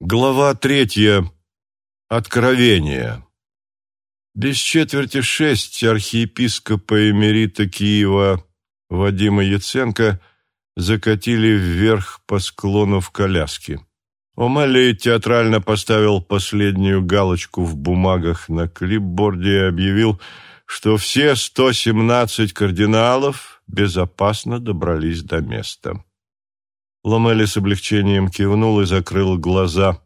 Глава третья. Откровение. Без четверти шесть архиепископа эмерита Киева Вадима Яценко закатили вверх по склону в коляске. Омалей театрально поставил последнюю галочку в бумагах на клипборде и объявил, что все 117 кардиналов безопасно добрались до места. Ломели с облегчением кивнул и закрыл глаза.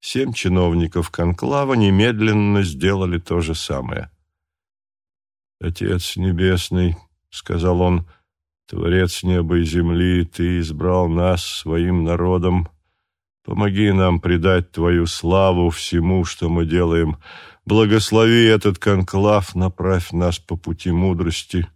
Семь чиновников конклава немедленно сделали то же самое. «Отец Небесный», — сказал он, — «Творец неба и земли, Ты избрал нас своим народом. Помоги нам предать Твою славу всему, что мы делаем. Благослови этот конклав, направь нас по пути мудрости».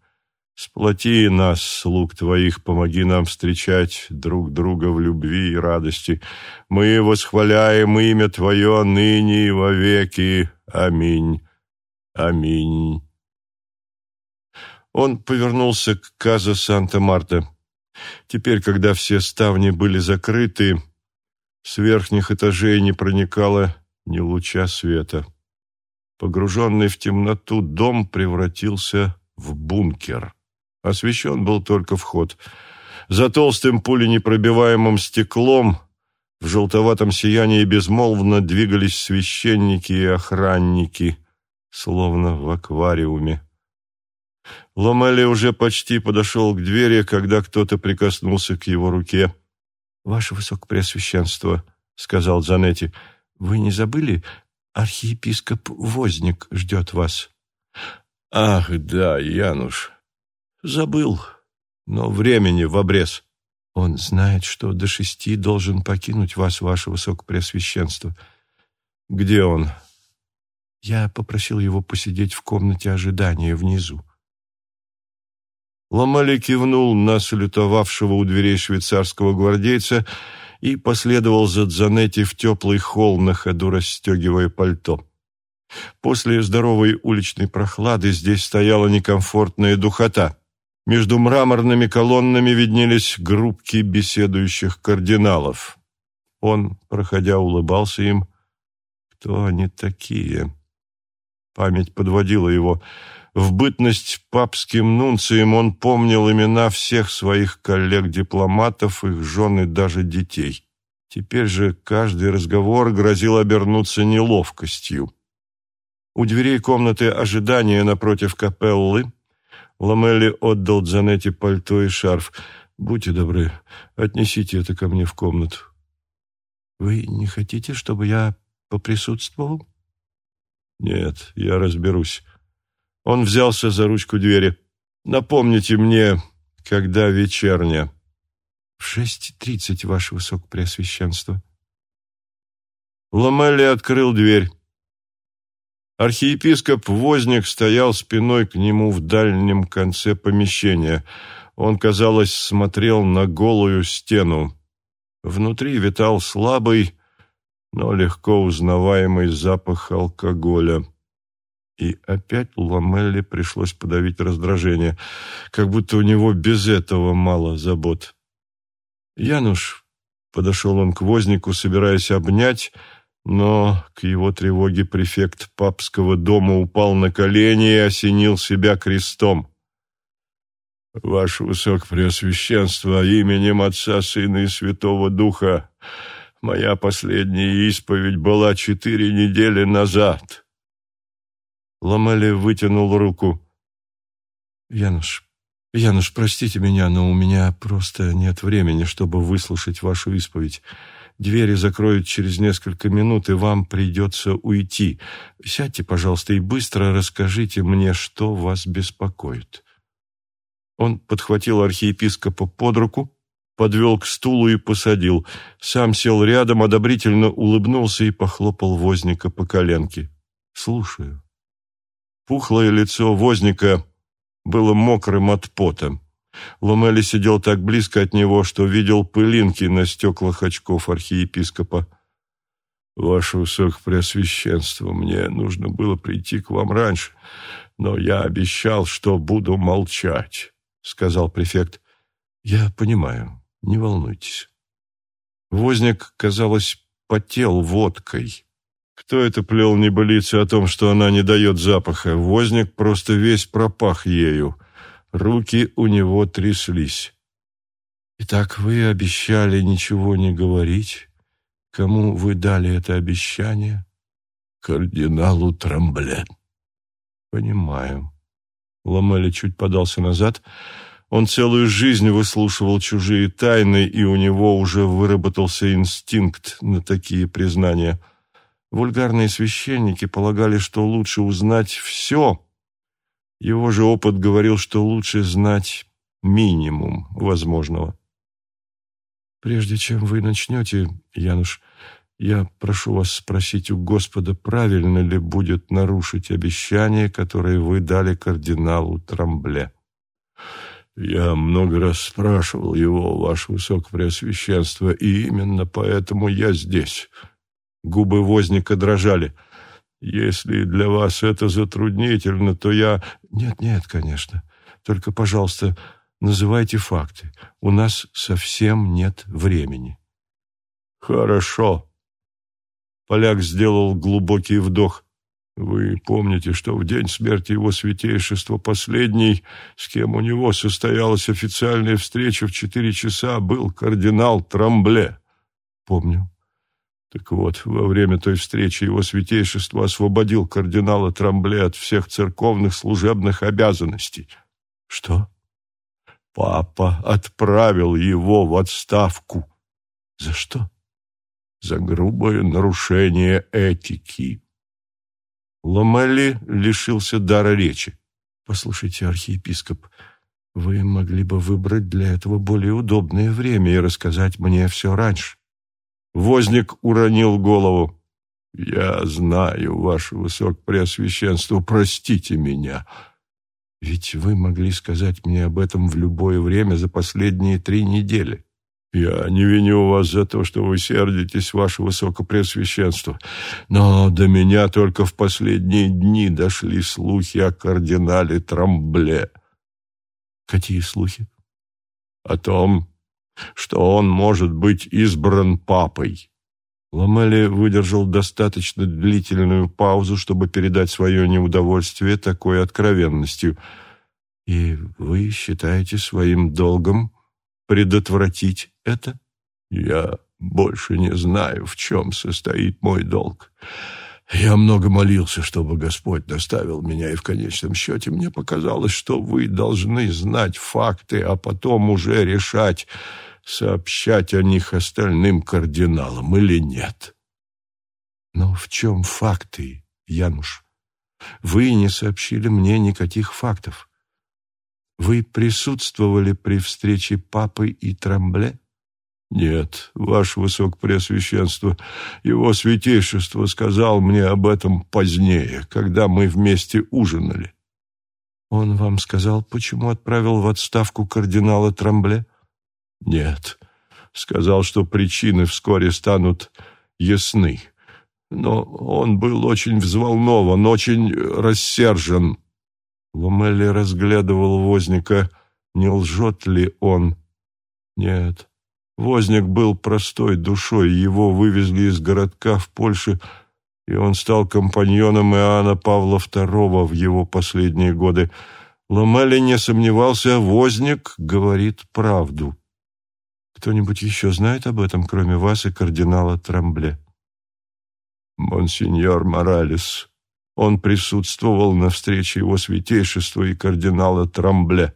Сплоти нас, слуг Твоих, помоги нам встречать друг друга в любви и радости. Мы восхваляем имя Твое ныне и вовеки. Аминь. Аминь. Он повернулся к Каза Санта-Марта. Теперь, когда все ставни были закрыты, с верхних этажей не проникало ни луча света. Погруженный в темноту дом превратился в бункер. Освещен был только вход. За толстым пуленепробиваемым стеклом в желтоватом сиянии безмолвно двигались священники и охранники, словно в аквариуме. Ломели уже почти подошел к двери, когда кто-то прикоснулся к его руке. «Ваше Высокопреосвященство», — сказал Занетти, — «вы не забыли? Архиепископ Возник ждет вас». «Ах, да, Януш, Забыл, но времени в обрез. Он знает, что до шести должен покинуть вас, ваше высокопреосвященство. Где он? Я попросил его посидеть в комнате ожидания внизу. Ломали кивнул на салютовавшего у дверей швейцарского гвардейца и последовал за Дзанетти в теплый холл, на ходу расстегивая пальто. После здоровой уличной прохлады здесь стояла некомфортная духота. Между мраморными колоннами виднелись группки беседующих кардиналов. Он, проходя, улыбался им. Кто они такие? Память подводила его. В бытность папским нунцием он помнил имена всех своих коллег-дипломатов, их жен и даже детей. Теперь же каждый разговор грозил обернуться неловкостью. У дверей комнаты ожидания напротив капеллы Ламелли отдал Джанетте пальто и шарф. «Будьте добры, отнесите это ко мне в комнату». «Вы не хотите, чтобы я поприсутствовал?» «Нет, я разберусь». Он взялся за ручку двери. «Напомните мне, когда вечерня?» «В шесть тридцать, ваше высокопреосвященство». Ламелли открыл дверь. Архиепископ Возник стоял спиной к нему в дальнем конце помещения. Он, казалось, смотрел на голую стену. Внутри витал слабый, но легко узнаваемый запах алкоголя. И опять Ламелли пришлось подавить раздражение, как будто у него без этого мало забот. «Януш», — подошел он к Вознику, собираясь обнять, — но к его тревоге префект папского дома упал на колени и осенил себя крестом. «Ваше Высокопреосвященство, именем Отца, Сына и Святого Духа, моя последняя исповедь была четыре недели назад». Ламели вытянул руку. «Януш, Януш, простите меня, но у меня просто нет времени, чтобы выслушать вашу исповедь. Двери закроют через несколько минут, и вам придется уйти. Сядьте, пожалуйста, и быстро расскажите мне, что вас беспокоит». Он подхватил архиепископа под руку, подвел к стулу и посадил. Сам сел рядом, одобрительно улыбнулся и похлопал возника по коленке. «Слушаю». Пухлое лицо возника было мокрым от пота. Ломели сидел так близко от него, что видел пылинки на стеклах очков архиепископа. «Ваше Высокопреосвященство, мне нужно было прийти к вам раньше, но я обещал, что буду молчать», — сказал префект. «Я понимаю, не волнуйтесь». Возник, казалось, вспотел водкой. Кто это плел небылицы о том, что она не дает запаха? Возник просто весь пропах ею. Руки у него тряслись. «Итак, вы обещали ничего не говорить. Кому вы дали это обещание?» «Кардиналу Трамбле». «Понимаю». Ламели чуть подался назад. Он целую жизнь выслушивал чужие тайны, и у него уже выработался инстинкт на такие признания – Вульгарные священники полагали, что лучше узнать все. Его же опыт говорил, что лучше знать минимум возможного. Прежде чем вы начнете, Януш, я прошу вас спросить у Господа, правильно ли будет нарушить обещание, которое вы дали кардиналу Трамбле. Я много раз спрашивал его, ваше высокопреосвященство, и именно поэтому я здесь. Губы возника дрожали. «Если для вас это затруднительно, то я...» «Нет, нет, конечно. Только, пожалуйста, называйте факты. У нас совсем нет времени». «Хорошо». Поляк сделал глубокий вдох. «Вы помните, что в день смерти его святейшества последний, с кем у него состоялась официальная встреча в четыре часа, был кардинал Трамбле?» «Помню». Так вот, во время той встречи его святейшество освободил кардинала Трамбле от всех церковных служебных обязанностей. Что? Папа отправил его в отставку. За что? За грубое нарушение этики. Ломели лишился дара речи. Послушайте, архиепископ, вы могли бы выбрать для этого более удобное время и рассказать мне все раньше. Возник уронил голову. «Я знаю, ваше высокопреосвященство, простите меня». «Ведь вы могли сказать мне об этом в любое время за последние три недели». «Я не виню вас за то, что вы сердитесь, ваше высокопреосвященство, но до меня только в последние дни дошли слухи о кардинале Трамбле». «Какие слухи?» «О том, что он может быть избран папой. Ламели выдержал достаточно длительную паузу, чтобы передать свое неудовольствие такой откровенностью. «И вы считаете своим долгом предотвратить это?» «Я больше не знаю, в чем состоит мой долг. Я много молился, чтобы Господь доставил меня, и в конечном счете мне показалось, что вы должны знать факты, а потом уже решать, сообщать о них остальным кардиналам или нет. Но в чем факты, Януш? Вы не сообщили мне никаких фактов. Вы присутствовали при встрече папы и Трамбле? Нет, ваше высокопреосвященство, его святейшество сказал мне об этом позднее, когда мы вместе ужинали. Он вам сказал, почему отправил в отставку кардинала Трамбле? Нет, сказал, что причины вскоре станут ясны. Но он был очень взволнован, очень рассержен. Ломелли разглядывал возника, не лжет ли он. Нет, возник был простой душой, его вывезли из городка в Польше, и он стал компаньоном Иоанна Павла II в его последние годы. Ломелли не сомневался, возник говорит правду. Кто-нибудь еще знает об этом, кроме вас и кардинала Трамбле? Монсеньор Моралес. Он присутствовал на встрече его святейшества и кардинала Трамбле.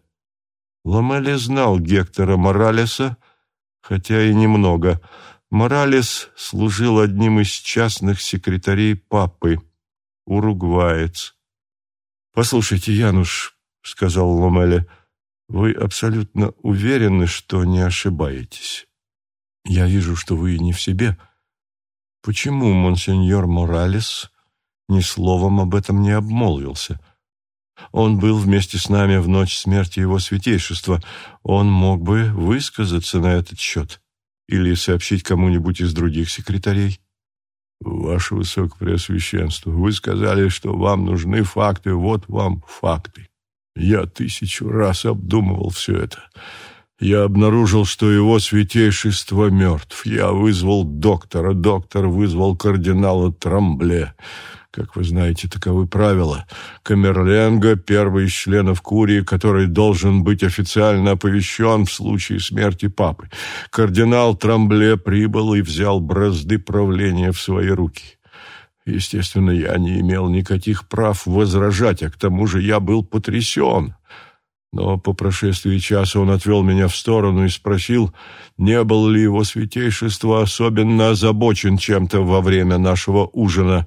Ламеле знал Гектора Моралеса, хотя и немного. Моралес служил одним из частных секретарей папы, уругваец. «Послушайте, Януш», — сказал Ломеле, — вы абсолютно уверены, что не ошибаетесь? Я вижу, что вы не в себе. Почему монсеньор Моралес ни словом об этом не обмолвился? Он был вместе с нами в ночь смерти его святейшества. Он мог бы высказаться на этот счет или сообщить кому-нибудь из других секретарей. Ваше Высокопреосвященство, вы сказали, что вам нужны факты, вот вам факты. Я тысячу раз обдумывал все это. Я обнаружил, что его святейшество мертв. Я вызвал доктора, доктор вызвал кардинала Трамбле. Как вы знаете, таковы правила. Камерленга, первый из членов Курии, который должен быть официально оповещен в случае смерти папы. Кардинал Трамбле прибыл и взял бразды правления в свои руки. Естественно, я не имел никаких прав возражать, а к тому же я был потрясен. Но по прошествии часа он отвел меня в сторону и спросил, не был ли его святейшество особенно озабочен чем-то во время нашего ужина.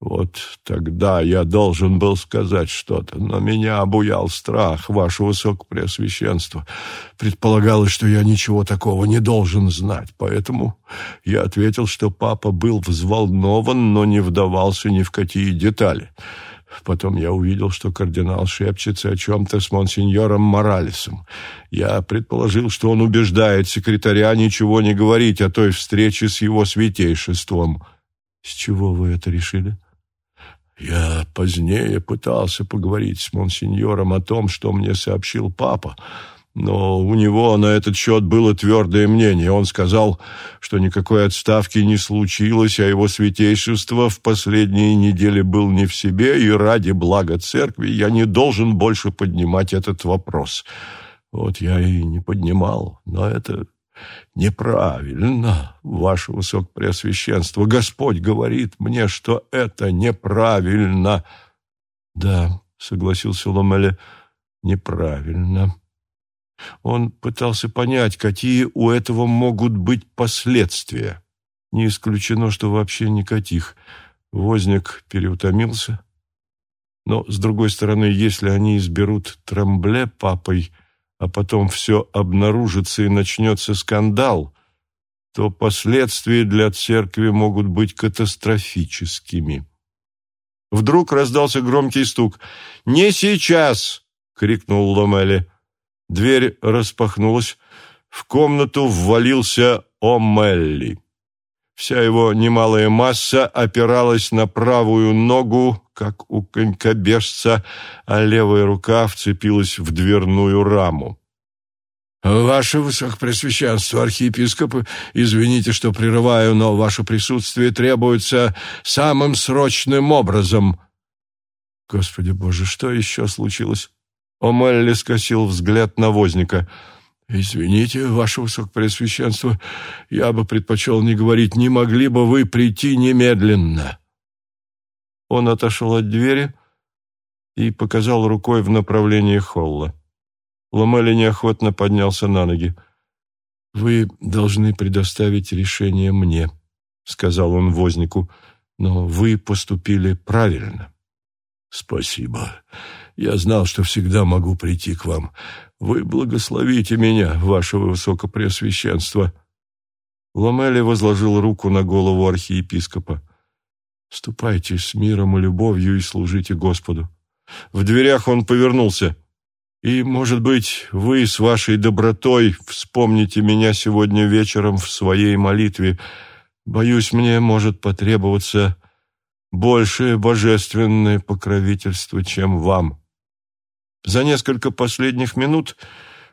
Вот тогда я должен был сказать что-то, но меня обуял страх, ваше высокопреосвященство. Предполагалось, что я ничего такого не должен знать, поэтому я ответил, что папа был взволнован, но не вдавался ни в какие детали. Потом я увидел, что кардинал шепчется о чем-то с монсеньором Моралесом. Я предположил, что он убеждает секретаря ничего не говорить о той встрече с его святейшеством. С чего вы это решили? Я позднее пытался поговорить с монсеньором о том, что мне сообщил папа, но у него на этот счет было твердое мнение. Он сказал, что никакой отставки не случилось, а его святейшество в последние недели был не в себе, и ради блага церкви я не должен больше поднимать этот вопрос. Вот я и не поднимал, но это неправильно, ваше высокопреосвященство. Господь говорит мне, что это неправильно. Да, согласился Ломеле, неправильно. Он пытался понять, какие у этого могут быть последствия. Не исключено, что вообще никаких. Возник переутомился. Но, с другой стороны, если они изберут Трамбле папой, а потом все обнаружится и начнется скандал, то последствия для церкви могут быть катастрофическими. Вдруг раздался громкий стук. «Не сейчас!» — крикнул Ломели. Дверь распахнулась. В комнату ввалился О'Мелли. Вся его немалая масса опиралась на правую ногу, как у конькобежца, а левая рука вцепилась в дверную раму. «Ваше Высокопресвященство, архиепископ, извините, что прерываю, но ваше присутствие требуется самым срочным образом». Господи Боже, что еще случилось? Омелли скосил взгляд на возника. «Извините, ваше высокопреосвященство, я бы предпочел не говорить, не могли бы вы прийти немедленно?» Он отошел от двери и показал рукой в направлении холла. Ломели неохотно поднялся на ноги. «Вы должны предоставить решение мне», — сказал он вознику, — «но вы поступили правильно». «Спасибо. Я знал, что всегда могу прийти к вам. Вы благословите меня, ваше высокопреосвященство». Ломели возложил руку на голову архиепископа. «Ступайте с миром и любовью и служите Господу». В дверях он повернулся. «И, может быть, вы с вашей добротой вспомните меня сегодня вечером в своей молитве. Боюсь, мне может потребоваться большее божественное покровительство, чем вам». За несколько последних минут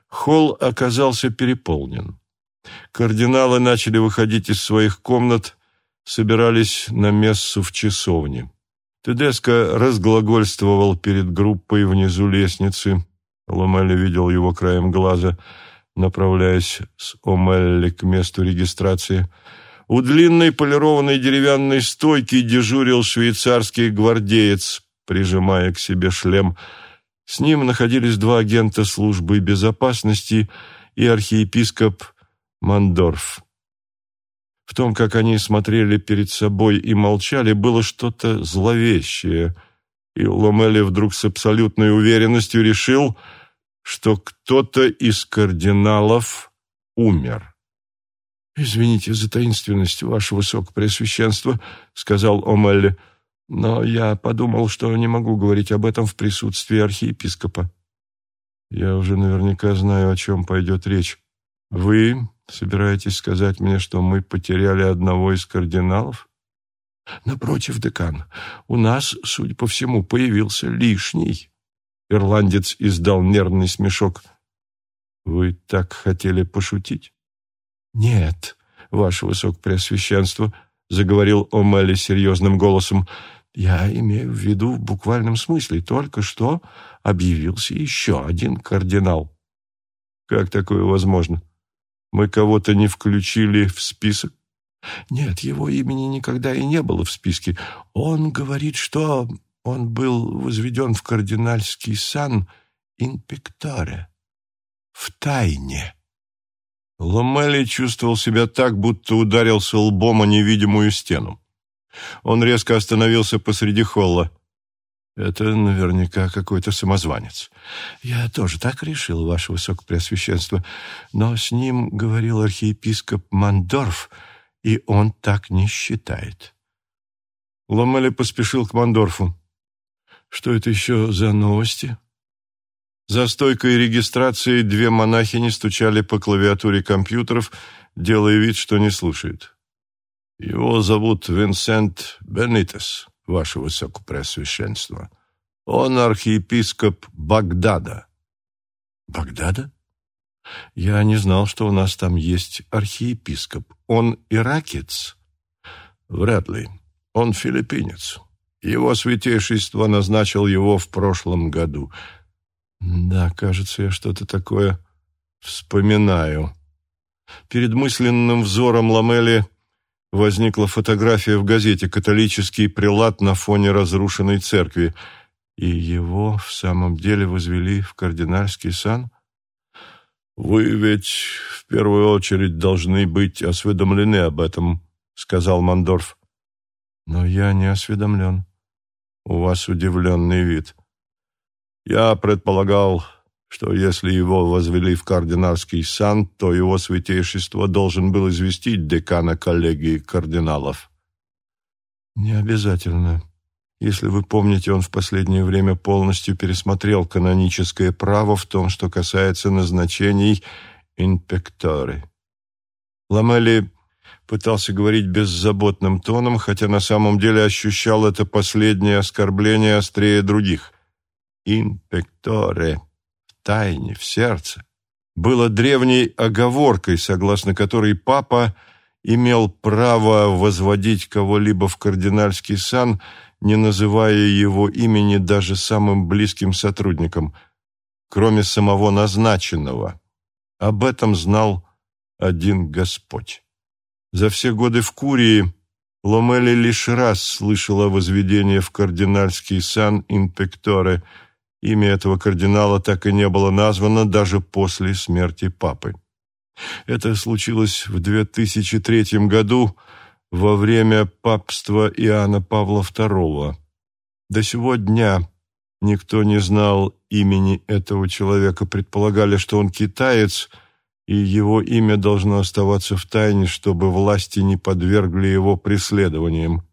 холл оказался переполнен. Кардиналы начали выходить из своих комнат, собирались на мессу в часовне. Тедеско разглагольствовал перед группой внизу лестницы. Ломелли видел его краем глаза, направляясь с Омелли к месту регистрации. У длинной полированной деревянной стойки дежурил швейцарский гвардеец, прижимая к себе шлем. С ним находились два агента службы безопасности и архиепископ Мандорф. В том, как они смотрели перед собой и молчали, было что-то зловещее, и Ломели вдруг с абсолютной уверенностью решил, что кто-то из кардиналов умер. «Извините за таинственность, ваше высокопреосвященство», — сказал Омелли, «но я подумал, что не могу говорить об этом в присутствии архиепископа». «Я уже наверняка знаю, о чем пойдет речь. Вы Собираетесь сказать мне, что мы потеряли одного из кардиналов? Напротив, декан, у нас, судя по всему, появился лишний. Ирландец издал нервный смешок. Вы так хотели пошутить? Нет, ваше высокопреосвященство, заговорил Омели серьезным голосом. Я имею в виду в буквальном смысле. Только что объявился еще один кардинал. Как такое возможно? Мы кого-то не включили в список? Нет, его имени никогда и не было в списке. Он говорит, что он был возведен в кардинальский сан инпекторе, в тайне. Ломели чувствовал себя так, будто ударился лбом о невидимую стену. Он резко остановился посреди холла. Это наверняка какой-то самозванец. Я тоже так решил, ваше высокопреосвященство. Но с ним говорил архиепископ Мандорф, и он так не считает. Ломели поспешил к Мандорфу. Что это еще за новости? За стойкой регистрации две монахини стучали по клавиатуре компьютеров, делая вид, что не слушают. Его зовут Винсент Бенитес, ваше высокопреосвященство. Он архиепископ Багдада. Багдада? Я не знал, что у нас там есть архиепископ. Он иракец? Вряд ли. Он филиппинец. Его святейшество назначил его в прошлом году — да, кажется, я что-то такое вспоминаю. Перед мысленным взором Ламели возникла фотография в газете «Католический прилад на фоне разрушенной церкви», и его в самом деле возвели в кардинальский сан? «Вы ведь в первую очередь должны быть осведомлены об этом», — сказал Мандорф. «Но я не осведомлен. У вас удивленный вид». Я предполагал, что если его возвели в кардинальский сан, то его святейшество должен был известить декана коллегии кардиналов. Не обязательно. Если вы помните, он в последнее время полностью пересмотрел каноническое право в том, что касается назначений инпекторы. Ламели пытался говорить беззаботным тоном, хотя на самом деле ощущал это последнее оскорбление острее других инпекторе, тайне, в сердце, было древней оговоркой, согласно которой папа имел право возводить кого-либо в кардинальский сан, не называя его имени даже самым близким сотрудником, кроме самого назначенного. Об этом знал один Господь. За все годы в Курии Ломели лишь раз слышал о возведении в кардинальский сан инпекторе – Имя этого кардинала так и не было названо даже после смерти папы. Это случилось в 2003 году во время папства Иоанна Павла II. До сего дня никто не знал имени этого человека, предполагали, что он китаец, и его имя должно оставаться в тайне, чтобы власти не подвергли его преследованиям.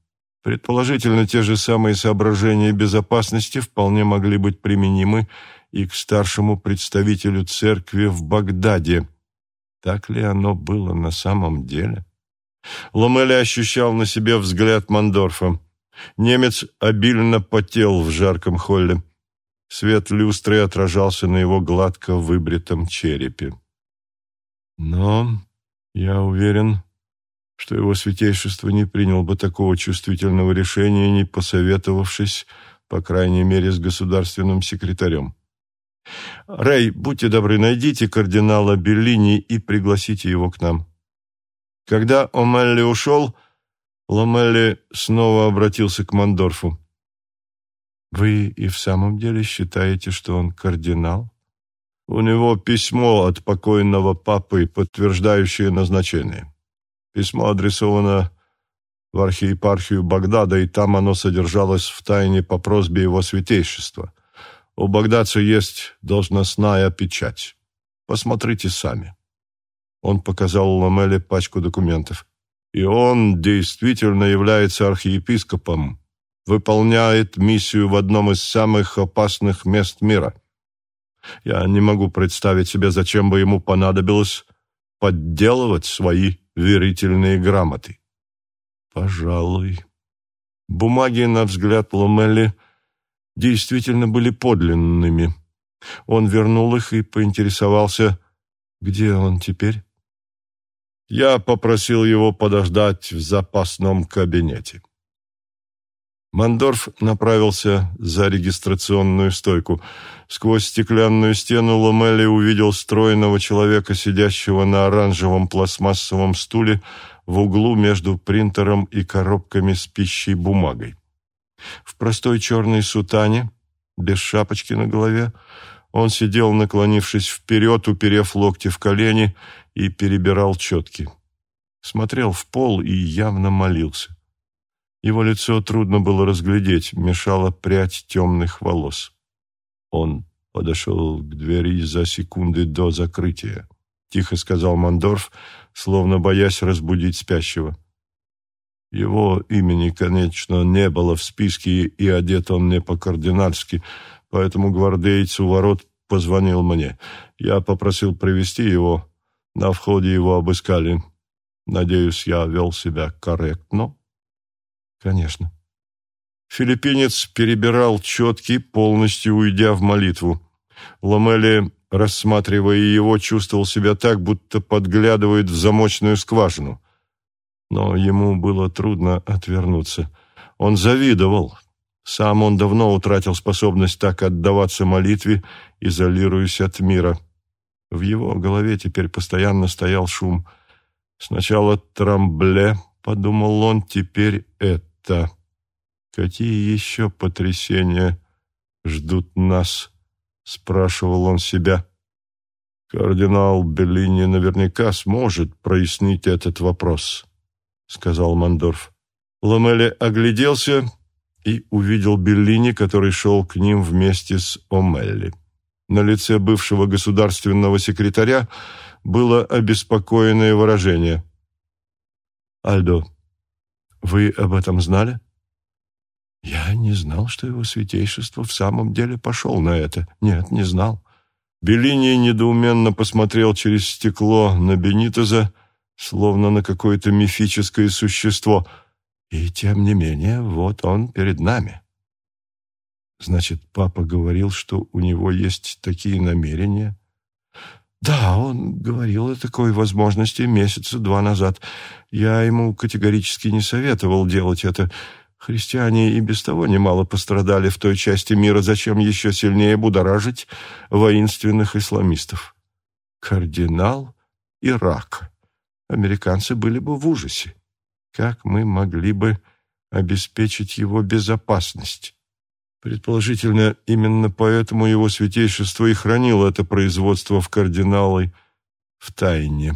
Предположительно, те же самые соображения безопасности вполне могли быть применимы и к старшему представителю церкви в Багдаде. Так ли оно было на самом деле? Ломели ощущал на себе взгляд Мандорфа. Немец обильно потел в жарком холле. Свет люстры отражался на его гладко выбритом черепе. Но, я уверен, что его святейшество не принял бы такого чувствительного решения, не посоветовавшись, по крайней мере, с государственным секретарем. «Рэй, будьте добры, найдите кардинала Беллини и пригласите его к нам». Когда Омелли ушел, Ломелли снова обратился к Мандорфу. «Вы и в самом деле считаете, что он кардинал?» «У него письмо от покойного папы, подтверждающее назначение». Письмо адресовано в архиепархию Багдада, и там оно содержалось в тайне по просьбе его святейшества. У багдадца есть должностная печать. Посмотрите сами. Он показал Ламеле пачку документов. И он действительно является архиепископом, выполняет миссию в одном из самых опасных мест мира. Я не могу представить себе, зачем бы ему понадобилось подделывать свои верительные грамоты. Пожалуй. Бумаги, на взгляд Ломелли, действительно были подлинными. Он вернул их и поинтересовался, Где он теперь? Я попросил его подождать в запасном кабинете. Мандорф направился за регистрационную стойку. Сквозь стеклянную стену Ломели увидел стройного человека, сидящего на оранжевом пластмассовом стуле в углу между принтером и коробками с пищей бумагой. В простой черной сутане, без шапочки на голове, он сидел, наклонившись вперед, уперев локти в колени и перебирал четки. Смотрел в пол и явно молился. Его лицо трудно было разглядеть, мешала прядь темных волос. Он подошел к двери за секунды до закрытия. Тихо сказал Мандорф, словно боясь разбудить спящего. Его имени, конечно, не было в списке, и одет он не по-кардинальски, поэтому гвардеец у ворот позвонил мне. Я попросил привести его. На входе его обыскали. Надеюсь, я вел себя корректно. Конечно. Филиппинец перебирал четки, полностью уйдя в молитву. Ламели, рассматривая его, чувствовал себя так, будто подглядывает в замочную скважину. Но ему было трудно отвернуться. Он завидовал. Сам он давно утратил способность так отдаваться молитве, изолируясь от мира. В его голове теперь постоянно стоял шум. Сначала трамбле, подумал он, теперь это это? Какие еще потрясения ждут нас? Спрашивал он себя. Кардинал Беллини наверняка сможет прояснить этот вопрос, сказал Мандорф. Ламеле огляделся и увидел Беллини, который шел к ним вместе с Омелли. На лице бывшего государственного секретаря было обеспокоенное выражение. «Альдо, вы об этом знали? Я не знал, что его святейшество в самом деле пошел на это. Нет, не знал. Беллини недоуменно посмотрел через стекло на Бенитоза, словно на какое-то мифическое существо. И тем не менее, вот он перед нами. Значит, папа говорил, что у него есть такие намерения, да, он говорил о такой возможности месяца два назад. Я ему категорически не советовал делать это. Христиане и без того немало пострадали в той части мира, зачем еще сильнее будоражить воинственных исламистов. Кардинал и рак. Американцы были бы в ужасе. Как мы могли бы обеспечить его безопасность? Предположительно, именно поэтому его святейшество и хранило это производство в кардиналы в тайне.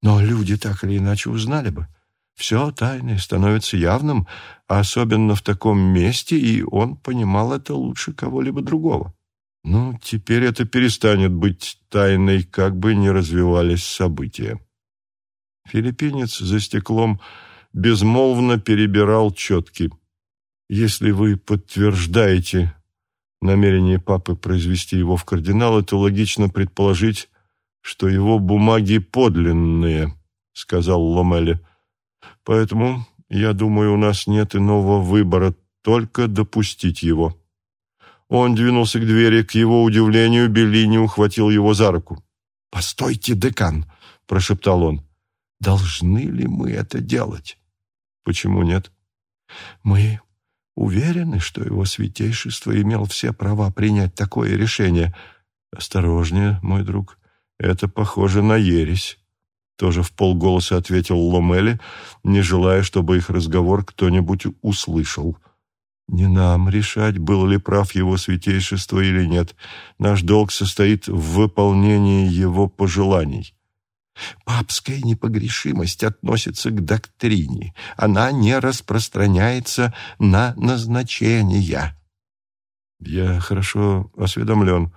Но люди так или иначе узнали бы. Все тайное становится явным, особенно в таком месте, и он понимал это лучше кого-либо другого. Ну, теперь это перестанет быть тайной, как бы ни развивались события. Филиппинец за стеклом безмолвно перебирал четки – если вы подтверждаете намерение папы произвести его в кардиналы, то логично предположить, что его бумаги подлинные, сказал Ломели. Поэтому, я думаю, у нас нет иного выбора, только допустить его. Он двинулся к двери, к его удивлению Беллини ухватил его за руку. «Постойте, декан!» — прошептал он. «Должны ли мы это делать?» «Почему нет?» «Мы уверены, что его святейшество имел все права принять такое решение. Осторожнее, мой друг, это похоже на ересь. Тоже в полголоса ответил Ломели, не желая, чтобы их разговор кто-нибудь услышал. Не нам решать, был ли прав его святейшество или нет. Наш долг состоит в выполнении его пожеланий. Папская непогрешимость относится к доктрине. Она не распространяется на назначения. Я хорошо осведомлен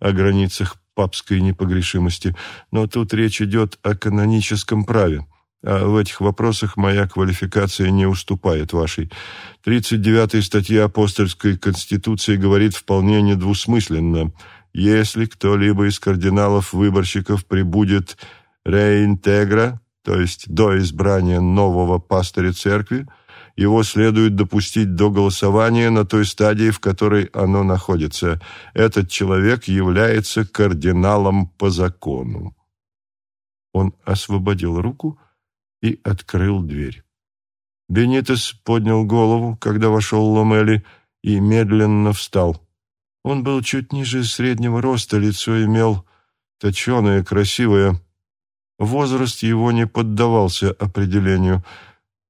о границах папской непогрешимости, но тут речь идет о каноническом праве. А в этих вопросах моя квалификация не уступает вашей. 39-я статья апостольской конституции говорит вполне недвусмысленно. Если кто-либо из кардиналов-выборщиков прибудет реинтегра, то есть до избрания нового пастыря церкви, его следует допустить до голосования на той стадии, в которой оно находится. Этот человек является кардиналом по закону. Он освободил руку и открыл дверь. Бенитес поднял голову, когда вошел Ломели, и медленно встал. Он был чуть ниже среднего роста, лицо имел точеное, красивое. Возраст его не поддавался определению.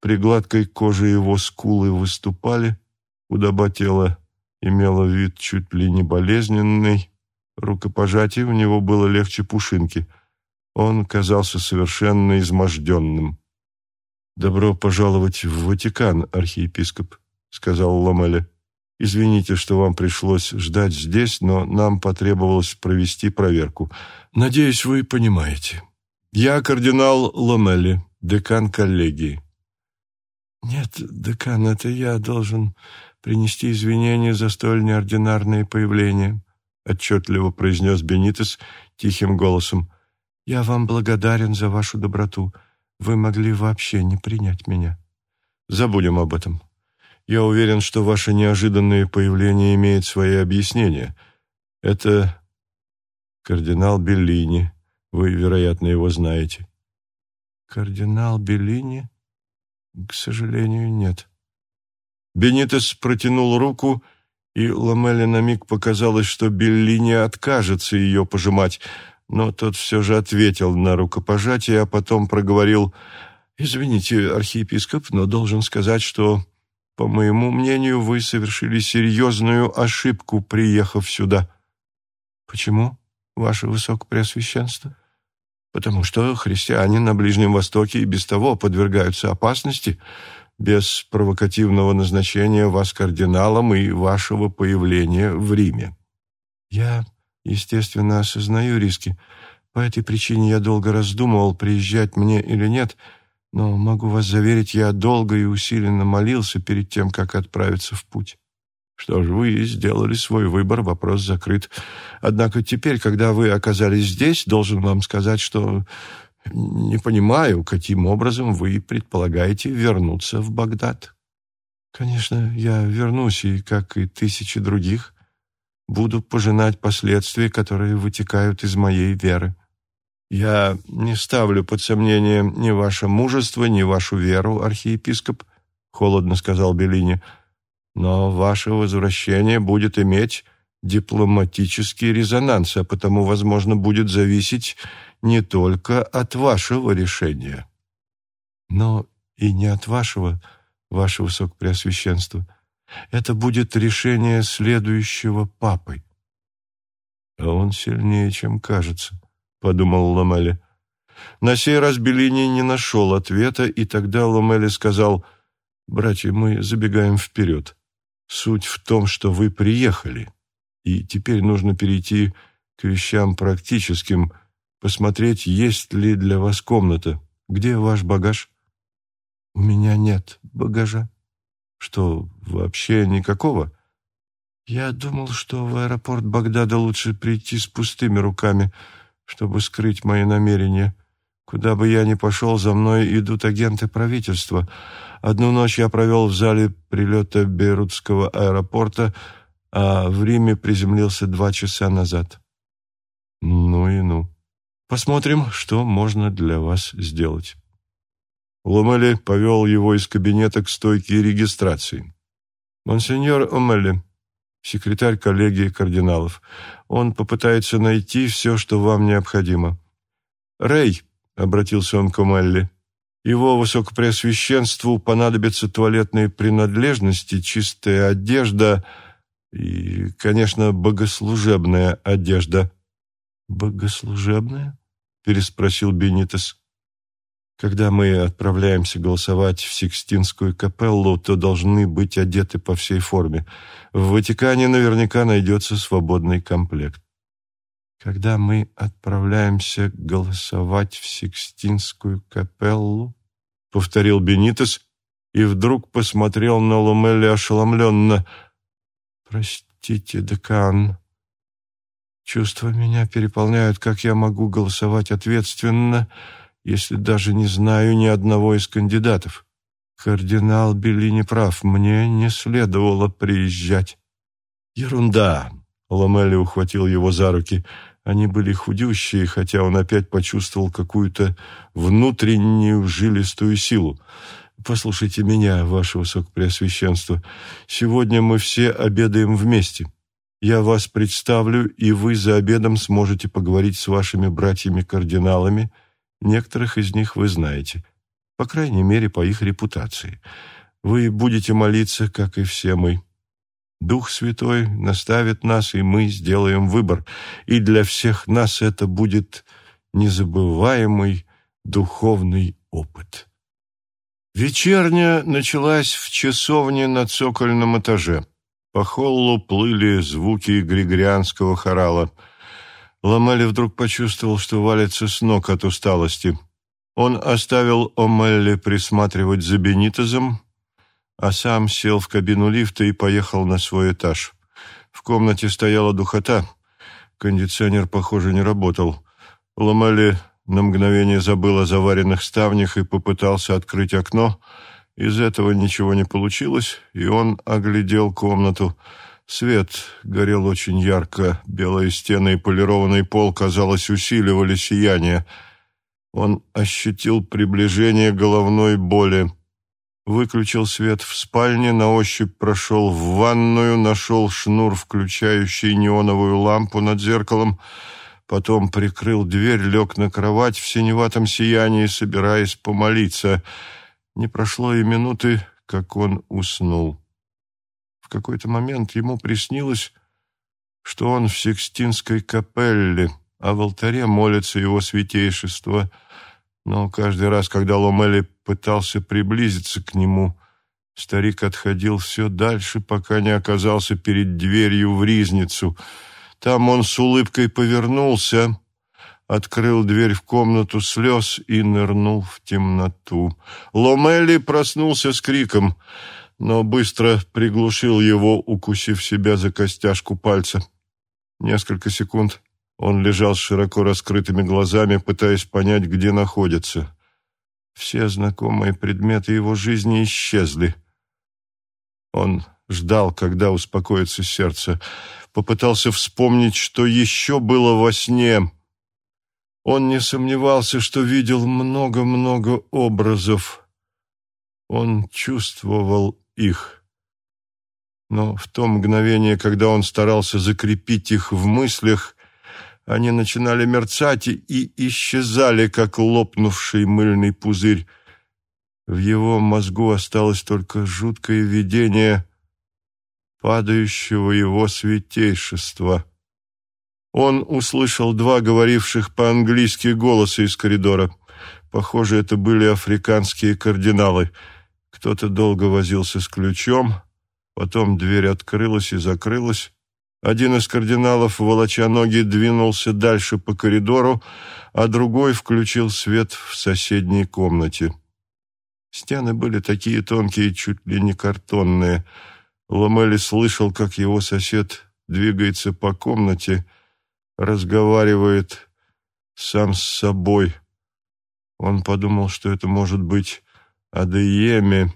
При гладкой коже его скулы выступали, худоба тела имела вид чуть ли не болезненный. Рукопожатие у него было легче пушинки. Он казался совершенно изможденным. «Добро пожаловать в Ватикан, архиепископ», — сказал Ламеле. «Извините, что вам пришлось ждать здесь, но нам потребовалось провести проверку. Надеюсь, вы понимаете. Я кардинал Ламелли, декан коллегии». «Нет, декан, это я должен принести извинения за столь неординарное появление», — отчетливо произнес Бенитес тихим голосом. «Я вам благодарен за вашу доброту». Вы могли вообще не принять меня. Забудем об этом. Я уверен, что ваше неожиданное появление имеет свои объяснения. Это кардинал Беллини. Вы, вероятно, его знаете. Кардинал Беллини? К сожалению, нет. Бенитес протянул руку, и Ламеле на миг показалось, что Беллини откажется ее пожимать — но тот все же ответил на рукопожатие, а потом проговорил «Извините, архиепископ, но должен сказать, что, по моему мнению, вы совершили серьезную ошибку, приехав сюда». «Почему, ваше высокопреосвященство?» «Потому что христиане на Ближнем Востоке и без того подвергаются опасности, без провокативного назначения вас кардиналом и вашего появления в Риме». «Я Естественно, осознаю риски. По этой причине я долго раздумывал, приезжать мне или нет, но могу вас заверить, я долго и усиленно молился перед тем, как отправиться в путь. Что ж, вы сделали свой выбор, вопрос закрыт. Однако теперь, когда вы оказались здесь, должен вам сказать, что не понимаю, каким образом вы предполагаете вернуться в Багдад. Конечно, я вернусь, и, как и тысячи других, буду пожинать последствия, которые вытекают из моей веры. Я не ставлю под сомнение ни ваше мужество, ни вашу веру, архиепископ, холодно сказал Беллини, но ваше возвращение будет иметь дипломатический резонанс, а потому, возможно, будет зависеть не только от вашего решения. Но и не от вашего, ваше высокопреосвященство. Это будет решение следующего папы. А он сильнее, чем кажется, подумал Ламеле. На сей раз Беллини не нашел ответа, и тогда Ламеле сказал, «Братья, мы забегаем вперед. Суть в том, что вы приехали, и теперь нужно перейти к вещам практическим, посмотреть, есть ли для вас комната. Где ваш багаж?» «У меня нет багажа», что, вообще никакого? Я думал, что в аэропорт Багдада лучше прийти с пустыми руками, чтобы скрыть мои намерения. Куда бы я ни пошел, за мной идут агенты правительства. Одну ночь я провел в зале прилета Бейрутского аэропорта, а в Риме приземлился два часа назад. Ну и ну. Посмотрим, что можно для вас сделать. Ломели повел его из кабинета к стойке регистрации. «Монсеньор Омели, секретарь коллегии кардиналов. Он попытается найти все, что вам необходимо». «Рэй», — обратился он к Омелли, — «его высокопреосвященству понадобятся туалетные принадлежности, чистая одежда и, конечно, богослужебная одежда». «Богослужебная?» — переспросил Бенитес. Когда мы отправляемся голосовать в Сикстинскую капеллу, то должны быть одеты по всей форме. В Ватикане наверняка найдется свободный комплект. Когда мы отправляемся голосовать в Сикстинскую капеллу, повторил Бенитес и вдруг посмотрел на Ломели ошеломленно. Простите, декан, чувства меня переполняют, как я могу голосовать ответственно, — если даже не знаю ни одного из кандидатов. Кардинал Беллини прав, мне не следовало приезжать. Ерунда. Ламелли ухватил его за руки. Они были худющие, хотя он опять почувствовал какую-то внутреннюю жилистую силу. «Послушайте меня, ваше высокопреосвященство. Сегодня мы все обедаем вместе. Я вас представлю, и вы за обедом сможете поговорить с вашими братьями-кардиналами. Некоторых из них вы знаете, по крайней мере, по их репутации. Вы будете молиться, как и все мы. Дух Святой наставит нас, и мы сделаем выбор. И для всех нас это будет незабываемый духовный опыт. Вечерня началась в часовне на цокольном этаже. По холлу плыли звуки григорианского хорала. Ламели вдруг почувствовал, что валится с ног от усталости. Он оставил Омелли присматривать за Бенитозом, а сам сел в кабину лифта и поехал на свой этаж. В комнате стояла духота. Кондиционер, похоже, не работал. Ламели на мгновение забыл о заваренных ставнях и попытался открыть окно — из этого ничего не получилось, и он оглядел комнату. Свет горел очень ярко, белые стены и полированный пол, казалось, усиливали сияние. Он ощутил приближение головной боли. Выключил свет в спальне, на ощупь прошел в ванную, нашел шнур, включающий неоновую лампу над зеркалом, потом прикрыл дверь, лег на кровать в синеватом сиянии, собираясь помолиться — не прошло и минуты, как он уснул. В какой-то момент ему приснилось, что он в Сикстинской капелле, а в алтаре молится его святейшество. Но каждый раз, когда Ломели пытался приблизиться к нему, старик отходил все дальше, пока не оказался перед дверью в ризницу. Там он с улыбкой повернулся открыл дверь в комнату слез и нырнул в темноту. Ломелли проснулся с криком, но быстро приглушил его, укусив себя за костяшку пальца. Несколько секунд он лежал с широко раскрытыми глазами, пытаясь понять, где находится. Все знакомые предметы его жизни исчезли. Он ждал, когда успокоится сердце, попытался вспомнить, что еще было во сне — он не сомневался, что видел много-много образов. Он чувствовал их. Но в то мгновение, когда он старался закрепить их в мыслях, они начинали мерцать и исчезали, как лопнувший мыльный пузырь. В его мозгу осталось только жуткое видение падающего его святейшества — он услышал два говоривших по-английски голоса из коридора. Похоже, это были африканские кардиналы. Кто-то долго возился с ключом, потом дверь открылась и закрылась. Один из кардиналов, волоча ноги, двинулся дальше по коридору, а другой включил свет в соседней комнате. Стены были такие тонкие, чуть ли не картонные. Ламели слышал, как его сосед двигается по комнате, разговаривает сам с собой. Он подумал, что это может быть Адееме.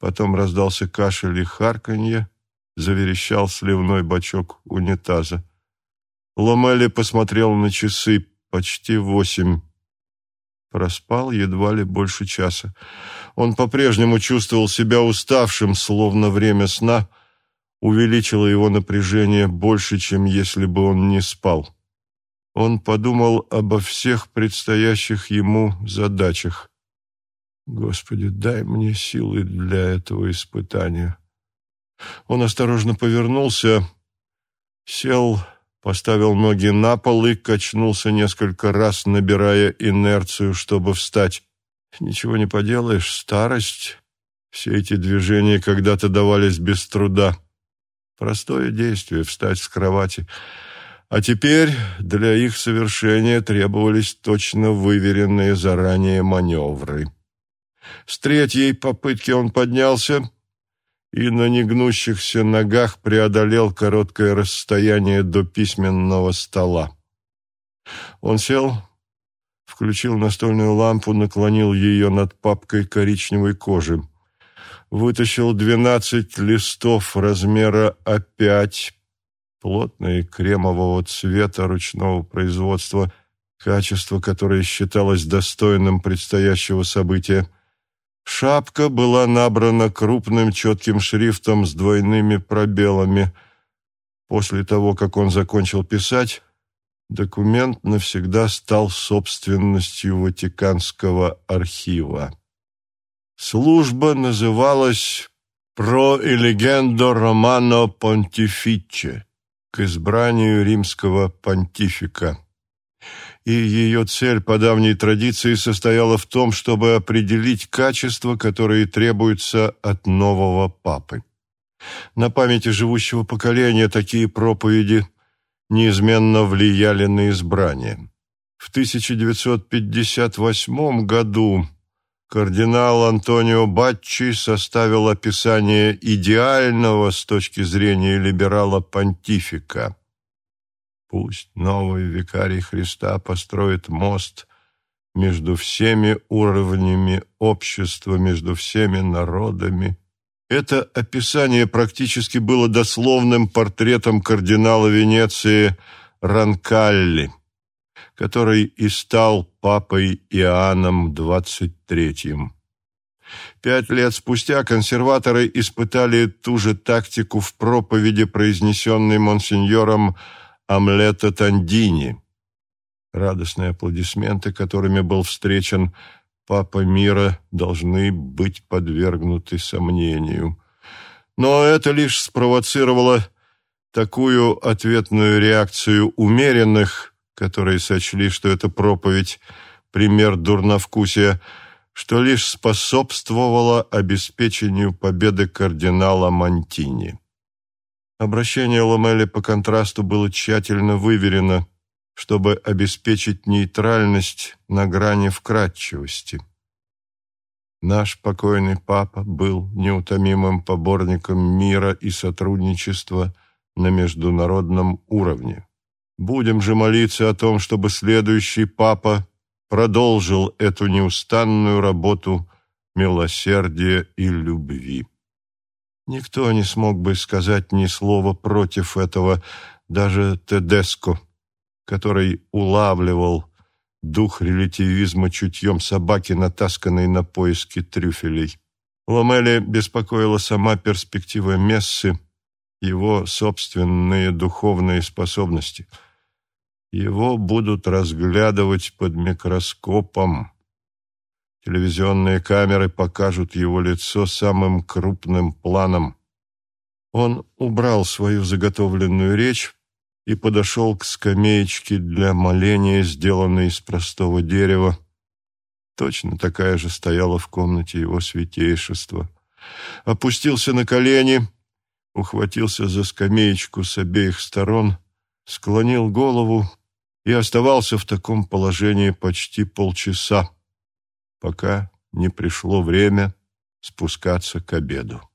Потом раздался кашель и харканье, заверещал сливной бачок унитаза. Ломели посмотрел на часы почти восемь. Проспал едва ли больше часа. Он по-прежнему чувствовал себя уставшим, словно время сна — увеличило его напряжение больше, чем если бы он не спал. Он подумал обо всех предстоящих ему задачах. Господи, дай мне силы для этого испытания. Он осторожно повернулся, сел, поставил ноги на пол и качнулся несколько раз, набирая инерцию, чтобы встать. Ничего не поделаешь, старость. Все эти движения когда-то давались без труда. Простое действие — встать с кровати. А теперь для их совершения требовались точно выверенные заранее маневры. С третьей попытки он поднялся и на негнущихся ногах преодолел короткое расстояние до письменного стола. Он сел, включил настольную лампу, наклонил ее над папкой коричневой кожи вытащил двенадцать листов размера А5, плотные кремового цвета ручного производства, качество, которое считалось достойным предстоящего события. Шапка была набрана крупным четким шрифтом с двойными пробелами. После того, как он закончил писать, документ навсегда стал собственностью Ватиканского архива. Служба называлась «Про и легендо Романо Понтифиче» к избранию римского понтифика. И ее цель по давней традиции состояла в том, чтобы определить качества, которые требуются от нового папы. На памяти живущего поколения такие проповеди неизменно влияли на избрание. В 1958 году кардинал Антонио Батчи составил описание идеального с точки зрения либерала-понтифика. Пусть новый викарий Христа построит мост между всеми уровнями общества, между всеми народами. Это описание практически было дословным портретом кардинала Венеции Ранкалли – который и стал папой Иоанном XXIII. Пять лет спустя консерваторы испытали ту же тактику в проповеди, произнесенной монсеньором Амлета Тандини. Радостные аплодисменты, которыми был встречен Папа мира, должны быть подвергнуты сомнению. Но это лишь спровоцировало такую ответную реакцию умеренных, которые сочли, что эта проповедь – пример дурновкусия, что лишь способствовало обеспечению победы кардинала Мантини. Обращение Ломели по контрасту было тщательно выверено, чтобы обеспечить нейтральность на грани вкрадчивости. Наш покойный папа был неутомимым поборником мира и сотрудничества на международном уровне. Будем же молиться о том, чтобы следующий папа продолжил эту неустанную работу милосердия и любви. Никто не смог бы сказать ни слова против этого, даже Тедеско, который улавливал дух релятивизма чутьем собаки, натасканной на поиски трюфелей. Ломели беспокоила сама перспектива Мессы, его собственные духовные способности – его будут разглядывать под микроскопом. Телевизионные камеры покажут его лицо самым крупным планом. Он убрал свою заготовленную речь и подошел к скамеечке для моления, сделанной из простого дерева. Точно такая же стояла в комнате его святейшества. Опустился на колени, ухватился за скамеечку с обеих сторон, склонил голову, и оставался в таком положении почти полчаса, пока не пришло время спускаться к обеду.